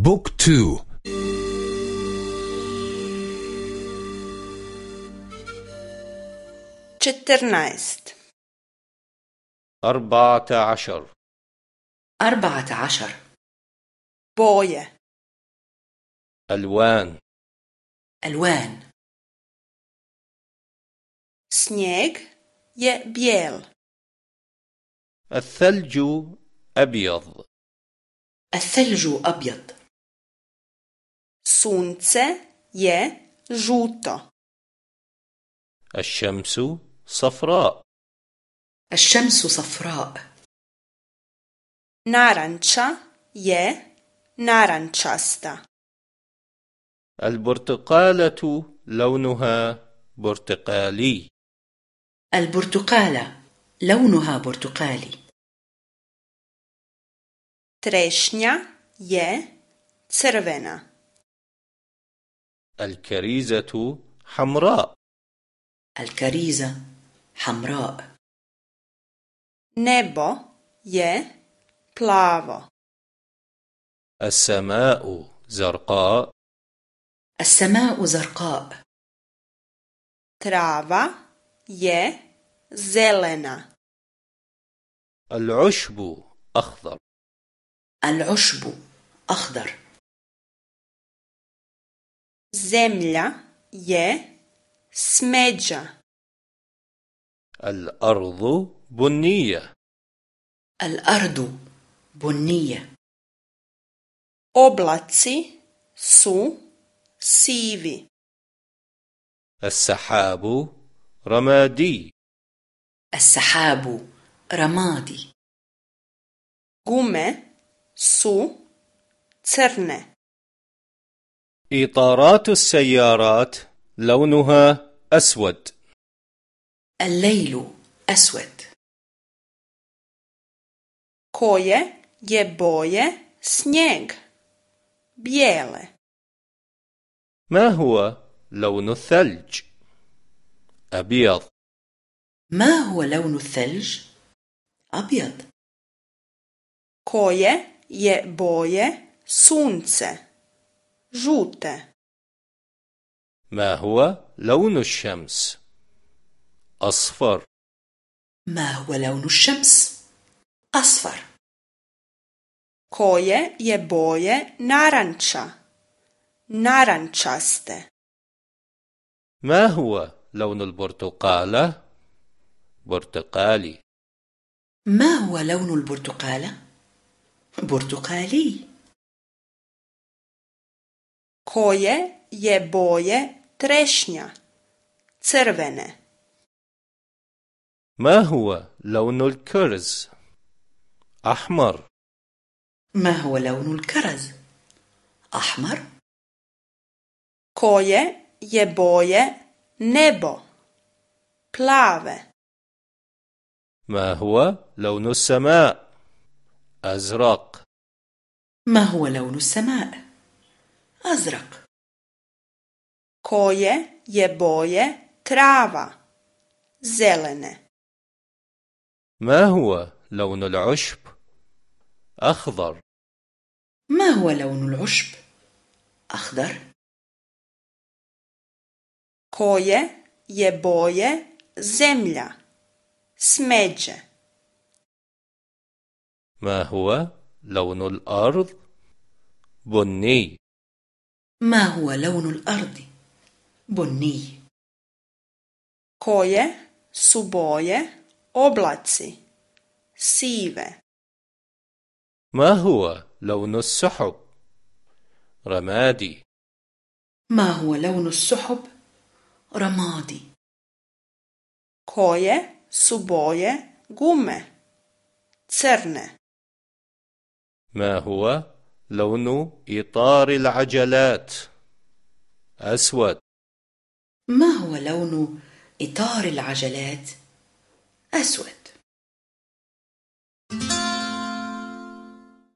بوك تو. četrnaest أربعة عشر. أربعة عشر. boje ألوان. ألوان. je bijel الثلج أبيض. الثلج أبيض. Sunce je žuto. الشمس صفراء. الشمس صفراء. naranča je narančasta. البرتقالة لونها برتقالي. البرتقالة لونها برتقالي. trešnja je crvena. الكريزة حمراء. الكريزة حمراء. nebo je plavo السماء زرقاء. السماء زرقاء. trava je zelena العشب أخضر. العشب أخضر. Zemlja je smeđa. الأرض بنية الأرض بنية oblaci su sivi. السحاب رمادي السحاب رمادي gume su crne. إطارات السيارات لونها أسود. الليل أسود. koje je boje snijeg bijele ما هو لون الثلج؟ أبيض. ما هو لون الثلج؟ أبيض. koje je boje sunce žute ما هو لون الشمس؟ أصفر. ما هو لون الشمس؟ أصفر. koje je boje naranča narančaste ما هو لون البرتقالة؟ برتقالي. ما هو لون البرتقالة؟ برتقالي. Koje je boje trešnja? Crvene. ما هو لون الكرز أحمر ما هو لون الكرز؟ أحمر koje je boje nebo? Plave. ما هو لون السماء أزرق ما هو لون السماء؟ أزرق koje je boje trava? Zelene. ما هو لون العشب أخضر ما هو لون العشب؟ أخضر koje je boje zemlja? Smeđe. ما هو لون الأرض بني ما هو لون الأرض؟ بني. Koje su boje? Oblaci. Sive. ما هو لون السحب؟ رمادي. ما هو لون السحب؟ رمادي. Koje su boje? Gume. Crne. ما هو لون إطار العجلات. أسود. ما هو لون إطار العجلات؟ أسود.